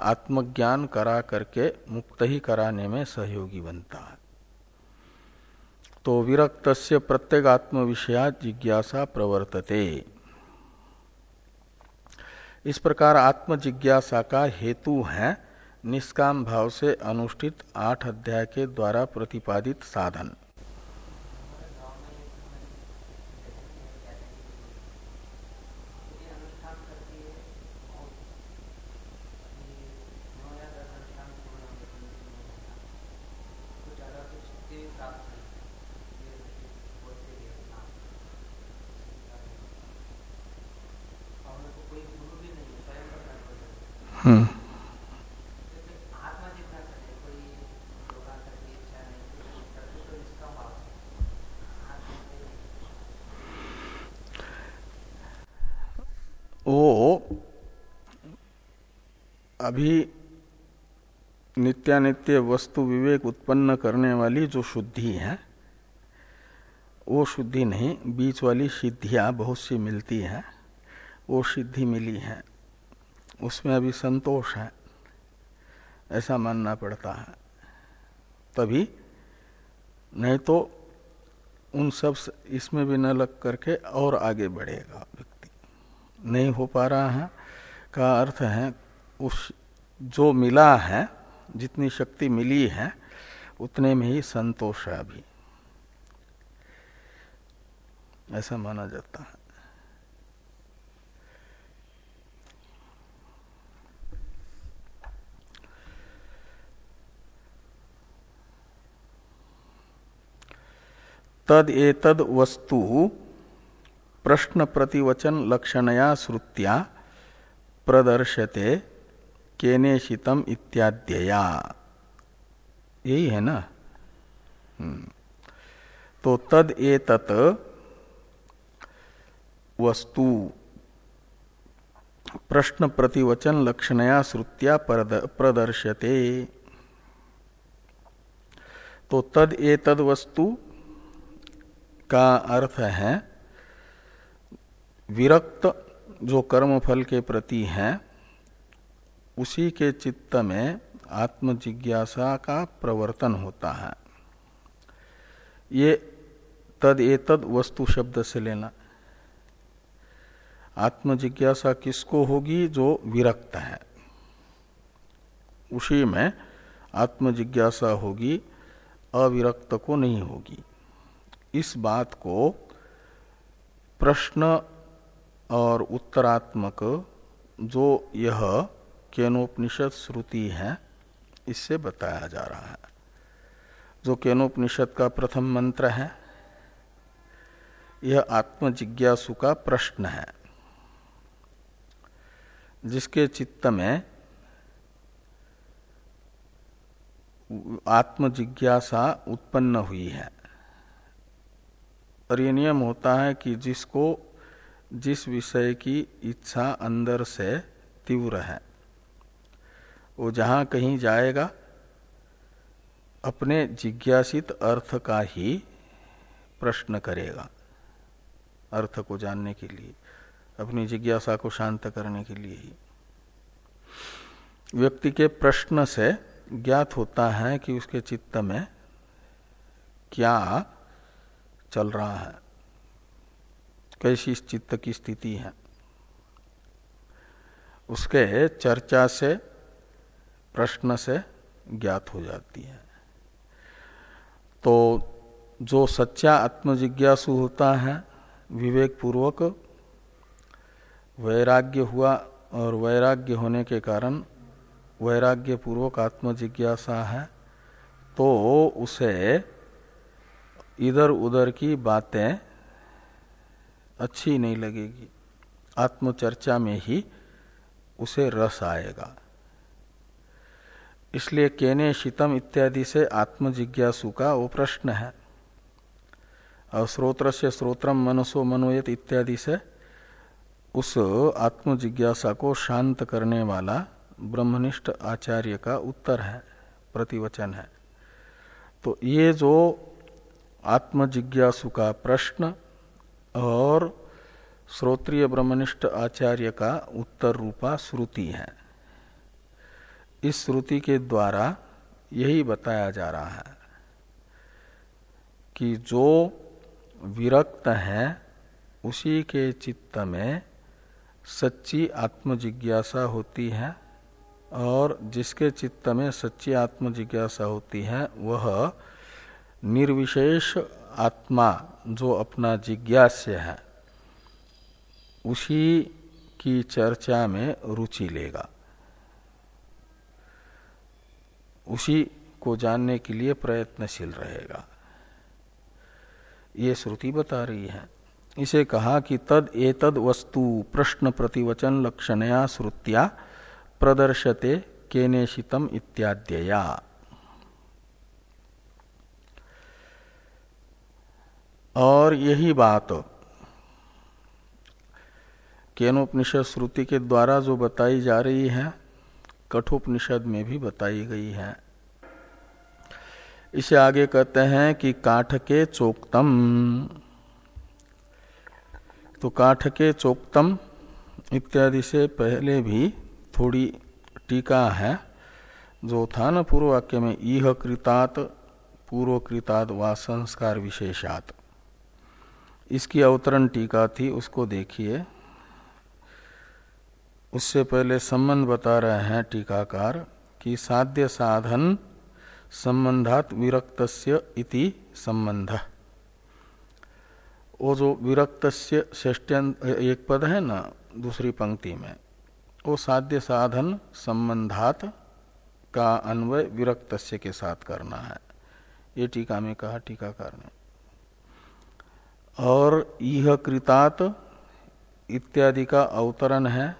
आत्मज्ञान करा करके मुक्त ही कराने में सहयोगी बनता है। तो विरक्त प्रत्येक आत्म विषया जिज्ञासा प्रवर्तते। इस प्रकार आत्म जिज्ञासा का हेतु है निष्काम भाव से अनुष्ठित आठ अध्याय के द्वारा प्रतिपादित साधन। वो अभी नित्यानित्य वस्तु विवेक उत्पन्न करने वाली जो शुद्धि है, वो शुद्धि नहीं, बीच वाली सिद्धियाँ बहुत सी मिलती हैं, वो सिद्धि मिली है। उसमें अभी संतोष है, ऐसा मानना पड़ता है। तभी, नहीं तो उन सब इसमें भी न लग करके और आगे बढ़ेगा व्यक्ति। नहीं हो पा रहा है, का अर्थ है, उस जो मिला है, जितनी शक्ति मिली है, उतने में ही संतोष है अभी। ऐसा माना जाता है। तद एतद वस्तु प्रश्न प्रतिवचन लक्षणया श्रुत्या प्रदर्शते केनेशितम इत्याद्यया। यही है ना? हम्म। तो तद ए तत् वस्तु प्रश्न प्रतिवचन लक्षणया श्रुत्या प्रदर्शते। तो तद ए तद वस्तु का अर्थ है, विरक्त जो कर्म फल के प्रति है, उसी के चित्त में आत्म जिज्ञासा का प्रवर्तन होता है। ये तद ए तद वस्तु शब्द से लेना। आत्म जिज्ञासा किसको होगी? जो विरक्त है। उसी में आत्म जिज्ञासा होगी, अविरक्त को नहीं होगी। इस बात को प्रश्न और उत्तरात्मक जो यह केनोपनिषद श्रुति है, इससे बताया जा रहा है। जो केनोपनिषद का प्रथम मंत्र है, यह आत्मजिज्ञासु का प्रश्न है, जिसके चित्त में आत्मजिज्ञासा उत्पन्न हुई है। और ये नियम होता है कि जिसको, जिस विषय की इच्छा अंदर से तीव्र है, वो जहाँ कहीं जाएगा, अपने जिज्ञासित अर्थ का ही प्रश्न करेगा, अर्थ को जानने के लिए, अपनी जिज्ञासा को शांत करने के लिए ही। व्यक्ति के प्रश्न से ज्ञात होता है कि उसके चित्त में क्या चल रहा है। कैसी चित्त की स्थिति है? उसके चर्चा से, प्रश्न से ज्ञात हो जाती है। तो जो सच्चा आत्मजिज्ञासु होता है विवेक पूर्वक वैराग्य हुआ और वैराग्य होने के कारण वैराग्य पूर्वक आत्म जिज्ञासा है तो उसे इधर उधर की बातें अच्छी नहीं लगेगी। आत्मचर्चा में ही उसे रस आएगा। इसलिए केने शीतम इत्यादि से आत्मजिज्ञासु का वो प्रश्न है। और स्रोत्र से स्रोत्रम मनसो मनोयत इत्यादि से उस आत्मजिज्ञासा को शांत करने वाला ब्रह्मनिष्ठ आचार्य का उत्तर है, प्रतिवचन है। तो ये जो आत्म जिज्ञासु का प्रश्न और श्रोत्रिय ब्रह्मनिष्ठ आचार्य का उत्तर रूपा श्रुति है। इस श्रुति के द्वारा यही बताया जा रहा है कि जो विरक्त है, उसी के चित्त में सच्ची आत्म जिज्ञासा होती है और जिसके चित्त में सच्ची आत्म जिज्ञासा होती है, वह निर्विशेष आत्मा जो अपना जिज्ञास्य है, उसी की चर्चा में रुचि लेगा। उसी को जानने के लिए प्रयत्नशील रहेगा। ये श्रुति बता रही है। इसे कहा कि तद एतद वस्तु प्रश्न प्रतिवचन लक्षणया श्रुत्या प्रदर्शते केनेशितम इत्याद्यया। और यही बात केनोपनिषद श्रुति के द्वारा जो बताई जा रही है, कठोपनिषद में भी बताई गई है। इसे आगे कहते हैं कि काठ के चोक्तम। तो काठ के चोक्तम इत्यादि से पहले भी थोड़ी टीका है, जो था न पूर्व वाक्य में ईह कृतात पूर्व कृतात व संस्कार विशेषात। इसकी अवतरण टीका थी, उसको देखिए। उससे पहले संबंध बता रहे हैं टीकाकार कि साध्य साधन संबंधात विरक्तस्य इति संबंध। वो जो विरक्त एक पद है ना, दूसरी पंक्ति में, वो साध्य साधन संबंधात का अन्वय विरक्त के साथ करना है। ये टीका में कहा टीकाकार ने। और यह कृतात इत्यादि का अवतरण है।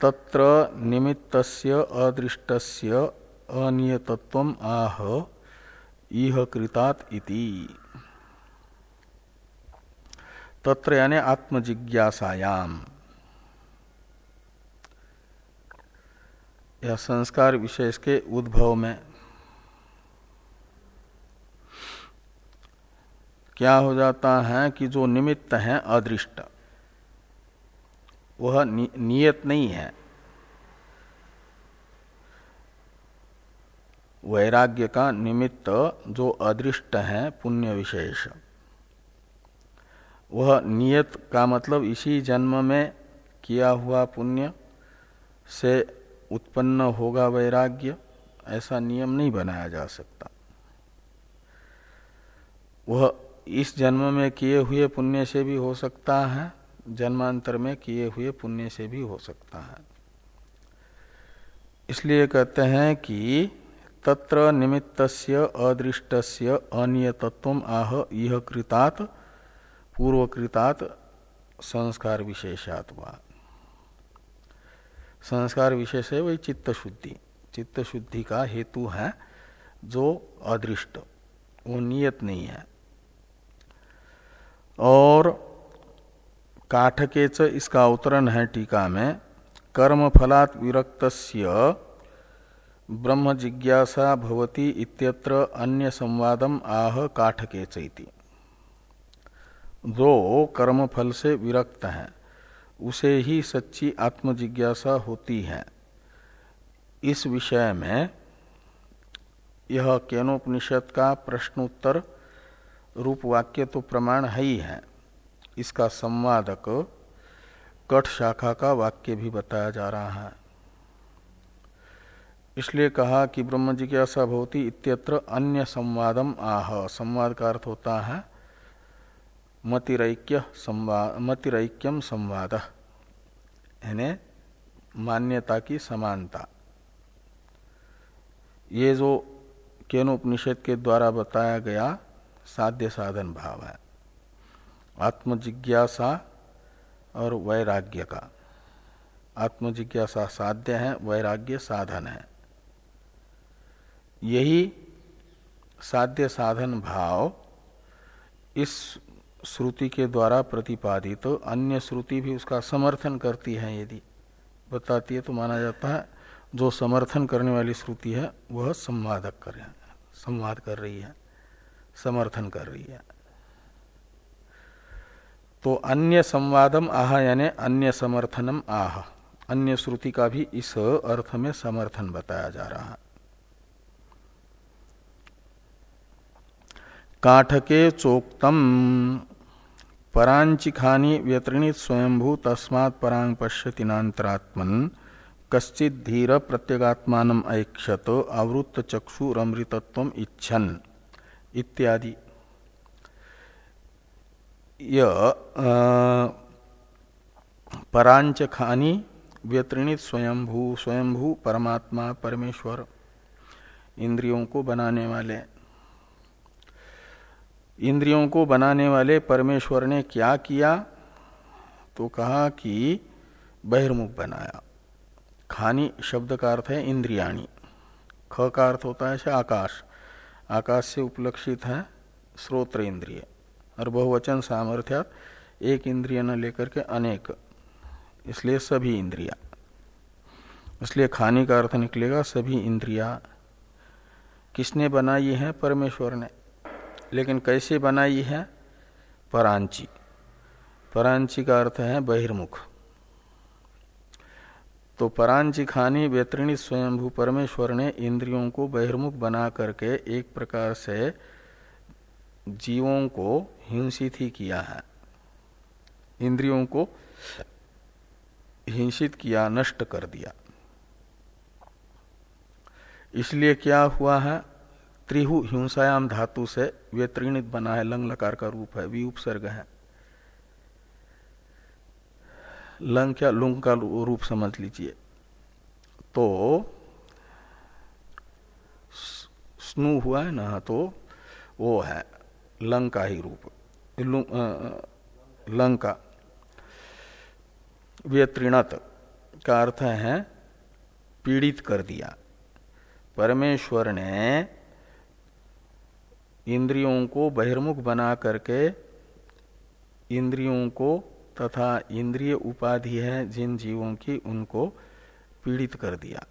तत्र निमित्तस्य अदृष्टस्य अनियतत्व आह, इह कृतात इति। तत्र यानी आत्मजिज्ञासायाम। या संस्कार विशेष के उद्भव में क्या हो जाता है कि जो निमित्त है अदृष्ट वह नि, नियत नहीं है। वैराग्य का निमित्त जो अदृष्ट है पुण्य विशेष वह नियत का मतलब इसी जन्म में किया हुआ पुण्य से उत्पन्न होगा वैराग्य ऐसा नियम नहीं बनाया जा सकता। वह इस जन्म में किए हुए पुण्य से भी हो सकता है, जन्मांतर में किए हुए पुण्य से भी हो सकता है। इसलिए कहते हैं कि तत्र निमित्तस्य अदृष्टस्य अनियतत्व आह यह कृतात, पूर्वकृतात संस्कार विशेषात संस्कार विशेष है वही चित्त शुद्धि चित्त शुद्धि का हेतु है जो अदृष्ट, वो नियत नहीं है। और काठकेच इसका अवतरण है टीका में। कर्म फलात विरक्त ब्रह्म जिज्ञासा भवती इत्यत्र अन्य संवादम आह काठकेच इति। जो कर्म फल से विरक्त है। उसे ही सच्ची आत्मजिज्ञासा होती है। इस विषय में यह केनोपनिषद का प्रश्नोत्तर रूप वाक्य तो प्रमाण है ही है। इसका संवादक कठ शाखा का वाक्य भी बताया जा रहा है। इसलिए कहा कि ब्रह्म जिज्ञासा भवती इत्यत्र अन्य संवादम आह। संवाद का अर्थ होता है मतिरैक्य संवाद मतिरैक्यम संवाद। यानी मान्यता की समानता। ये जो केनोपनिषद के द्वारा बताया गया साध्य साधन भाव है। आत्मजिज्ञासा और वैराग्य का आत्मजिज्ञासा साध्य है, वैराग्य साधन है। यही साध्य साधन भाव इस श्रुति के द्वारा प्रतिपादित तो अन्य श्रुति भी उसका समर्थन करती है यदि। बताती है तो माना जाता है, जो समर्थन करने वाली श्रुति है, वह संवादक कर संवाद कर रही है। समर्थन कर रही है। तो अन्य संवादम आह यानी अन्य समर्थनम आह। अन्य श्रुति का भी इस अर्थ में समर्थन बताया जा रहा है। काठके चोक्तम परांचिखानी व्यतृणित स्वयंभू तस्मात् परांग पश्यति नान्तरात्मन। कश्चित धीर प्रत्यगात्मान ऐक्षत आवृत्त चक्षुरमृतत्व इच्छन। इत्यादि। यह परांच खानी व्यतृणित स्वयंभू स्वयंभू परमात्मा, परमेश्वर, इंद्रियों को बनाने वाले। इंद्रियों को बनाने वाले परमेश्वर ने क्या किया? तो कहा कि बहिर्मुख बनाया। खानी शब्द का अर्थ है इंद्रियाणी। ख का अर्थ होता है आकाश। आकाश से उपलक्षित है श्रोत्र इंद्रिय। और बहुवचन सामर्थ्यात एक इंद्रिय न लेकर के अनेक, इसलिए सभी इंद्रिया। इसलिए खाने का अर्थ निकलेगा, सभी इंद्रिया। किसने बनाई है? परमेश्वर ने। लेकिन कैसे बनाई है? परांची। परांची का अर्थ है बहिर्मुख। तो परांची खानी व्यतृणी स्वयंभू परमेश्वर ने इंद्रियों को बहिर्मुख बना करके एक प्रकार से जीवों को हिंसित ही किया है। इंद्रियों को हिंसित किया, नष्ट कर दिया। इसलिए क्या हुआ है? त्रिहु हिंसायाम धातु से व्यत्रिणित बना है, लंग लकार का रूप है वी उपसर्ग है। लंग क्या लुंग का रूप समझ लीजिए। तो स्नु हुआ है ना तो वो है लंग का ही रूप। लंका। व्यत्रिणत का अर्थ है पीड़ित कर दिया। परमेश्वर ने इंद्रियों को बहिर्मुख बना करके इंद्रियों को तथा इंद्रिय उपाधि है जिन जीवों की उनको पीड़ित कर दिया।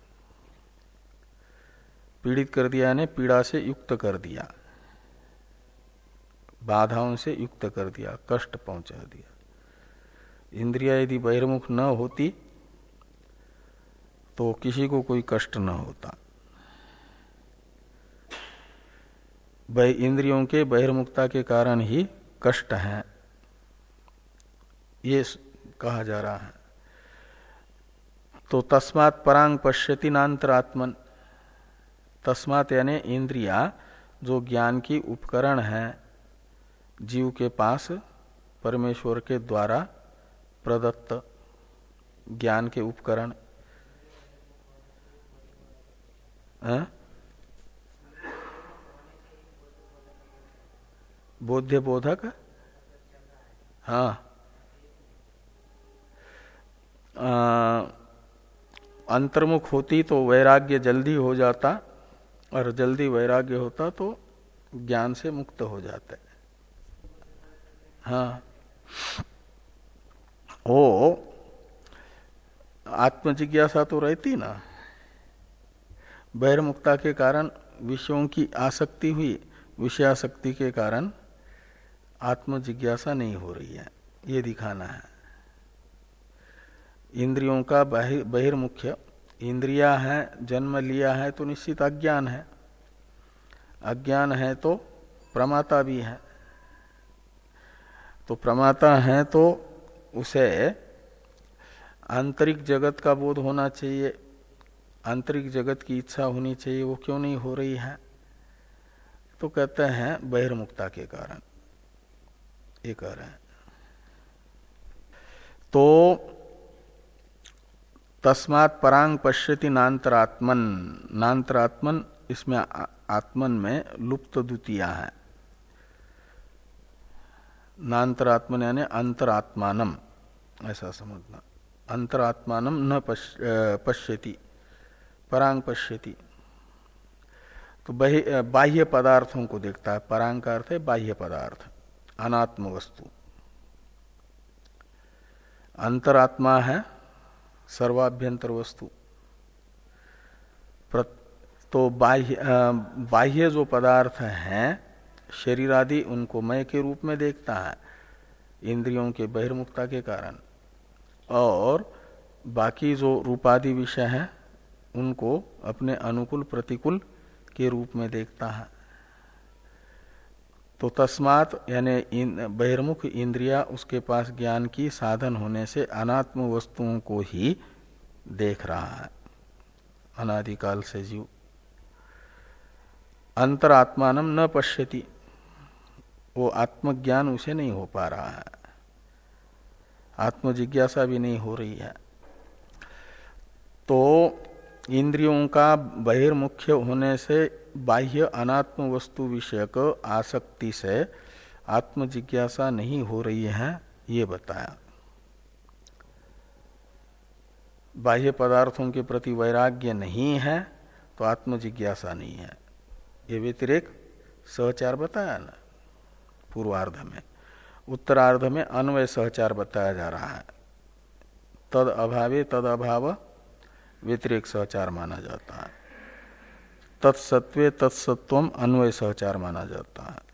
पीड़ित कर दिया ने पीड़ा से युक्त कर दिया। बाधाओं से युक्त कर दिया, कष्ट पहुँचा दिया। इंद्रिया यदि बहिर्मुख न होती तो किसी को कोई कष्ट न होता। इंद्रियों के बहिर्मुखता के कारण ही कष्ट है। ये कहा जा रहा है। तो तस्मात परांग पश्यति नान्तरात्मन। तस्मात यानी इंद्रिया, जो ज्ञान की उपकरण है, जीव के पास, परमेश्वर के द्वारा प्रदत्त ज्ञान के उपकरण। बोध्य बोधक? हाँ। अंतर्मुख होती तो वैराग्य जल्दी हो जाता और जल्दी वैराग्य होता तो ज्ञान से मुक्त हो जाते हाँ। ओ, आत्मजिज्ञासा तो रहती ना। बहिर्मुक्ता के कारण विषयों की आसक्ति हुई विषयाशक्ति के कारण आत्मजिज्ञासा नहीं हो रही है। ये दिखाना है। इंद्रियों का बहिर्मुख्य। इंद्रिया है, जन्म लिया है तो निश्चित अज्ञान है। अज्ञान है तो प्रमाता भी है। तो प्रमाता है तो उसे आंतरिक जगत का बोध होना चाहिए। आंतरिक जगत की इच्छा होनी चाहिए, वो क्यों नहीं हो रही है? तो कहते हैं बहिर्मुक्ता के कारण। ये कह रहे हैं। तो तस्मात परांग पश्यति नान्तरात्मन। नान्तरात्मन इसमें आत्मन में लुप्त द्वितीया है। नान्तरात्मन यानी अंतरात्मानम। ऐसा समझना। अंतरात्मानम न पश्यति। परांग पश्यति। तो बाह्य पदार्थों को देखता है। परांग का अर्थ है बाह्य पदार्थ। अनात्म वस्तु। अंतरात्मा है सर्वाभ्यंतर वस्तु। तो बाह्य बाह्य जो पदार्थ हैं, शरीर आदि, उनको मय के रूप में देखता है, इंद्रियों के बहिर्मुखता के कारण। और बाकी जो रूपादि विषय है, उनको अपने अनुकूल प्रतिकूल के रूप में देखता है। तो तस्मात, यानी बहिर्मुख इंद्रिया उसके पास ज्ञान की साधन होने से अनात्म वस्तुओं को ही देख रहा है। अनादिकाल से जीव। अंतरात्मान न पश्यति। वो आत्मज्ञान उसे नहीं हो पा रहा है। आत्मजिज्ञासा भी नहीं हो रही है। तो इंद्रियों का बहिर्मुख्य होने से बाह्य अनात्म वस्तु विषयक आसक्ति से आत्म जिज्ञासा नहीं हो रही है, ये बताया। बाह्य पदार्थों के प्रति वैराग्य नहीं है तो आत्म जिज्ञासा नहीं है। ये व्यतिरेक सहचार बताया ना, पूर्वार्ध में। उत्तरार्ध में अन्वय सहचार बताया जा रहा है। तद अभावे तद अभाव व्यतिरेक सहचार माना जाता है। तत्सत्व तत्सत्व अन्वय सहचार माना जाता है।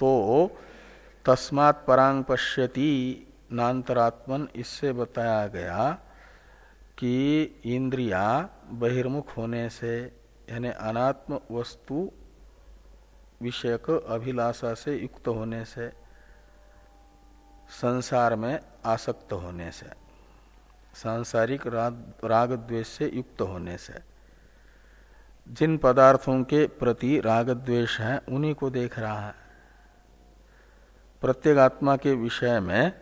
तो तस्मात् परांग पश्यति नान्तरात्मन इससे बताया गया कि इंद्रिया बहिर्मुख होने से, यानी अनात्म वस्तु विषयक अभिलाषा से युक्त होने से, संसार में आसक्त होने से, सांसारिक राग द्वेष से युक्त होने से जिन पदार्थों के प्रति राग द्वेष है, उन्हीं को देख रहा है। प्रत्येक आत्मा के विषय में,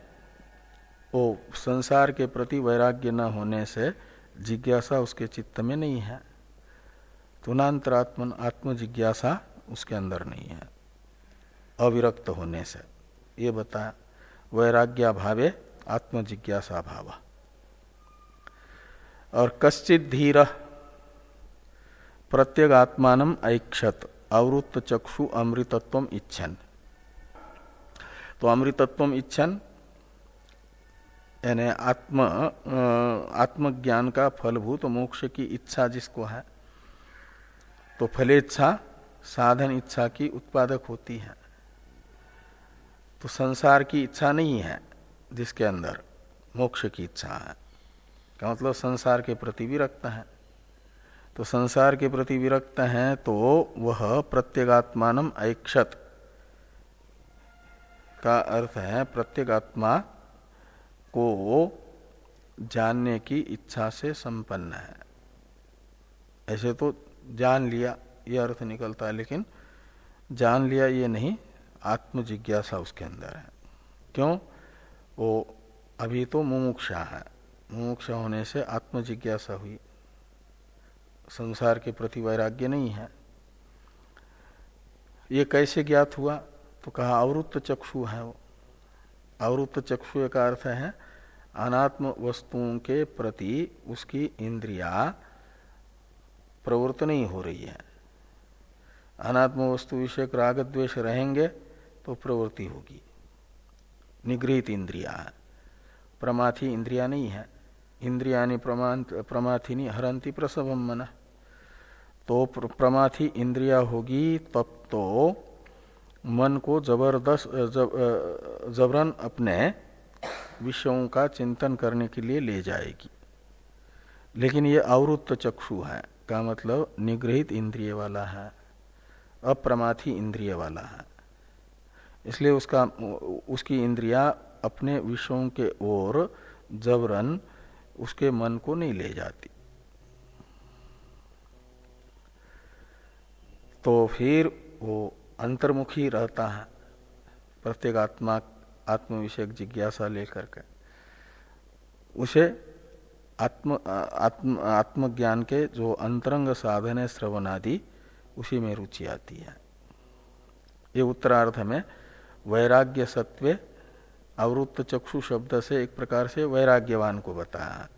वो संसार के प्रति वैराग्य न होने से जिज्ञासा उसके चित्त में नहीं है। तुनांतरात्मन आत्म जिज्ञासा उसके अंदर नहीं है, अविरक्त होने से। ये बताया वैराग्या भावे आत्मजिज्ञासा भाव और कश्चित धीर प्रत्यगात्मान ऐक्षत। अवृत्त चक्षु अमृतत्व इच्छन। तो अमृतत्व इच्छन, यानी आत्म आत्मज्ञान का फलभूत मोक्ष की इच्छा जिसको है तो फलेच्छा, साधन इच्छा की उत्पादक होती है। तो संसार की इच्छा नहीं है, जिसके अंदर मोक्ष की इच्छा है। का मतलब संसार के प्रति विरक्त है। तो संसार के प्रति विरक्त हैं तो वह प्रत्येगात्मान ऐक्षत। का अर्थ है प्रत्येगात्मा को जानने की इच्छा से संपन्न है। ऐसे तो जान लिया, ये अर्थ निकलता है, लेकिन जान लिया ये नहीं आत्म जिज्ञासा उसके अंदर है। क्यों? वो अभी तो मुमुक्षा है। मुमुक्षा होने से आत्म जिज्ञासा हुई। संसार के प्रति वैराग्य नहीं है। ये कैसे ज्ञात हुआ? तो कहा अवृत्त चक्षु है वो। अवृत्त चक्षु का अर्थ है, अनात्म वस्तुओं के प्रति उसकी इंद्रिया प्रवृत्त नहीं हो रही है। अनात्म वस्तु विषय राग द्वेष रहेंगे तो प्रवृत्ति होगी। निगृहित इंद्रिया। प्रमाथी इंद्रिया नहीं है। इंद्रिया प्रमाथिनी हरंती प्रसवम मना। तो प्रमाथी इंद्रिया होगी तब तो मन को ज़बरदस्त जब, जबरन अपने विषयों का चिंतन करने के लिए ले जाएगी। लेकिन ये अवृत्त चक्षु है का मतलब निगृहित इंद्रिय वाला है अप्रमाथी इंद्रिय वाला है। इसलिए उसका उसकी इंद्रिया अपने विषयों के ओर जबरन उसके मन को नहीं ले जाती। तो फिर वो अंतर्मुखी रहता है, प्रत्येक आत्मा आत्म विषयक जिज्ञासा लेकर के। उसे आत्म आत्म, आत्मज्ञान के जो अंतरंग साधन है श्रवण आदि उसी में रुचि आती है। ये उत्तरार्थ में वैराग्य सत्व अवृत्त चक्षु शब्द से एक प्रकार से वैराग्यवान को बताया।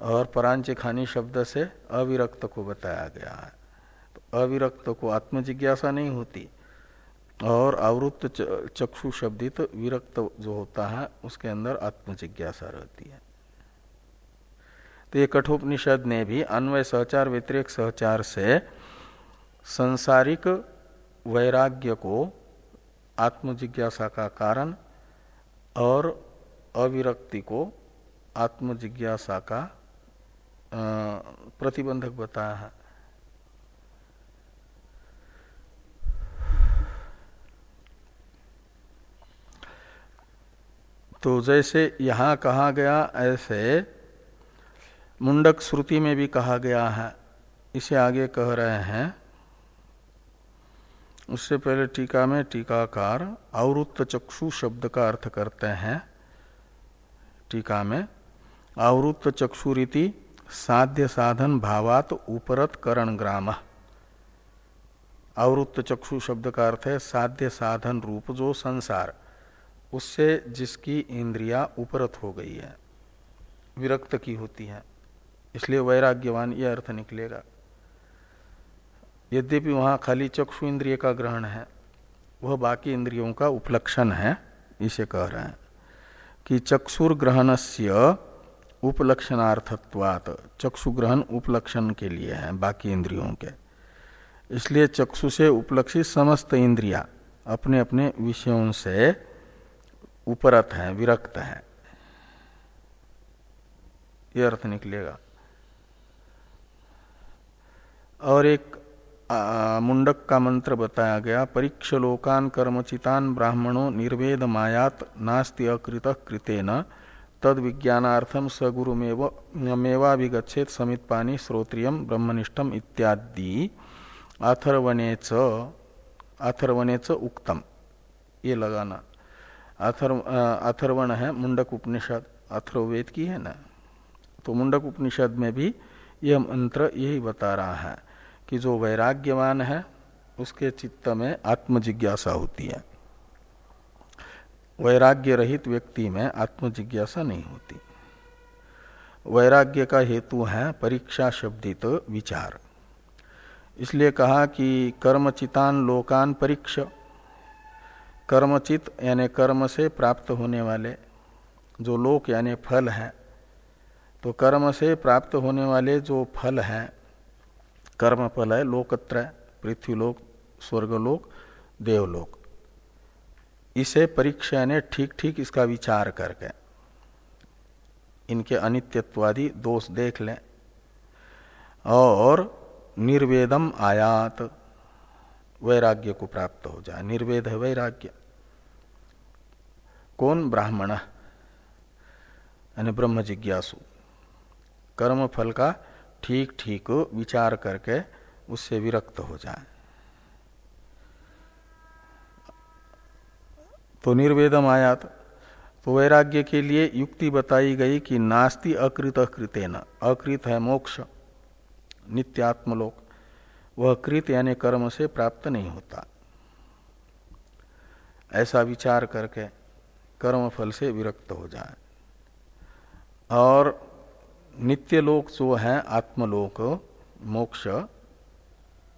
और परांच खानी शब्द से अविरक्त को बताया गया है। अविरक्त को आत्मजिज्ञासा नहीं होती। और आवृत्त चक्षु शब्दित विरक्त जो होता है, उसके अंदर आत्मजिज्ञासा रहती है। तो ये कठोपनिषद ने भी अन्वय सहचार, व्यतिरिक सहचार से संसारिक वैराग्य को आत्मजिज्ञासा का कारण और अविरक्ति को आत्मजिज्ञासा का प्रतिबंधक बताया है। तो जैसे यहाँ कहा गया, ऐसे मुंडक श्रुति में भी कहा गया है। इसे आगे कह रहे हैं। उससे पहले टीका में टीकाकार आवृत्त चक्षु शब्द का अर्थ करते हैं। टीका में आवृत्त चक्षु रीति साध्य साधन भावात उपरत करण ग्राम। आवृत्त चक्षु शब्द का अर्थ है साध्य साधन रूप जो संसार। उससे जिसकी इंद्रिया उपरत हो गई है, विरक्त की होती है, इसलिए वैराग्यवान यह अर्थ निकलेगा। यद्यपि वहाँ खाली चक्षु इंद्रिय का ग्रहण है, वह बाकी इंद्रियों का उपलक्षण है, इसे कह रहे हैं कि चक्षुर ग्रहण से उपलक्षणार्थत्वात चक्षु ग्रहण उपलक्षण के लिए है बाकी इंद्रियों के। इसलिए चक्षु से उपलक्षित समस्त इंद्रिया अपने अपने विषयों से उपरत है, विरक्त है। यह अर्थ निकलेगा। और एक मुंडक का मंत्र बताया गया परीक्ष लोकान कर्मचितान ब्राह्मणों निर्वेद मायात नास्ति अकृत कृतेन तद विज्ञानार्थम सगुरुमेव मेवाभिगछेत समित पानी श्रोत्रियम ब्रह्मनिष्ठम इत्यादि। अथर्वनेच अथर्वनेच उक्तम। ये लगाना। अथर्व अथर्वण है, मुंडक उपनिषद। अथर्वेद की है ना? तो मुंडक उपनिषद में भी यह मंत्र यही बता रहा है कि जो वैराग्यवान है, उसके चित्त में आत्म जिज्ञासा होती है। वैराग्य रहित व्यक्ति में आत्म जिज्ञासा नहीं होती। वैराग्य का हेतु है परीक्षा शब्दित विचार। इसलिए कहा कि कर्मचितान लोकान परीक्ष। कर्मचित यानी कर्म से प्राप्त होने वाले जो लोक यानी फल है तो कर्म से प्राप्त होने वाले जो फल हैं, कर्म फल है लोकत्र पृथ्वीलोक, स्वर्गलोक, देवलोक। इसे परीक्षा ने ठीक ठीक इसका विचार करके, इनके अनित्यत्वादि दोष देख लें, और निर्वेदम आयात। वैराग्य को प्राप्त हो जाए, निर्वेद है वैराग्य। कौन ब्राह्मण? यानी ब्रह्म जिज्ञासु। कर्म फल का ठीक ठीक विचार करके उससे विरक्त हो जाए। तो निर्वेदम आयात तो वैराग्य के लिए युक्ति बताई गई कि नास्ति अकृत कृतेन। अकृत है मोक्ष, नित्यात्मलोक। वह कृत यानी कर्म से प्राप्त नहीं होता। ऐसा विचार करके कर्म फल से विरक्त हो जाए। और नित्य लोक जो है, आत्मलोक, मोक्ष,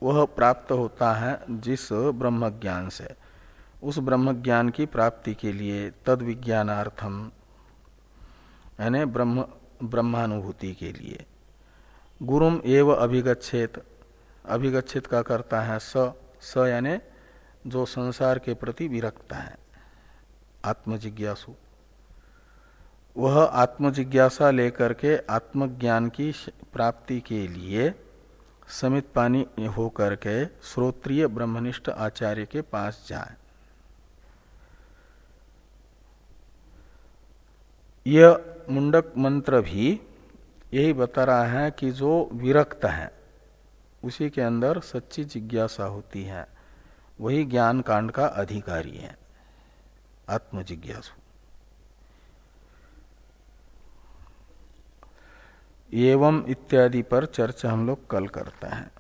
वह प्राप्त होता है जिस ब्रह्म ज्ञान से। उस ब्रह्म ज्ञान की प्राप्ति के लिए तद विज्ञानार्थम यानी ब्रह्म, ब्रह्मानुभूति के लिए। गुरुम एव अभिगछेत अभिगछित का करता है, स स यानी जो संसार के प्रति विरक्त है, आत्मजिज्ञासु। वह आत्मजिज्ञासा लेकर के आत्मज्ञान की प्राप्ति के लिए समित पानी होकर के श्रोत्रिय ब्रह्मनिष्ठ आचार्य के पास जाए। यह मुंडक मंत्र भी यही बता रहा है कि जो विरक्त है उसी के अंदर सच्ची जिज्ञासा होती है। वही ज्ञान कांड का अधिकारी है। आत्म जिज्ञासु एवं इत्यादि पर चर्चा हम लोग कल करते हैं।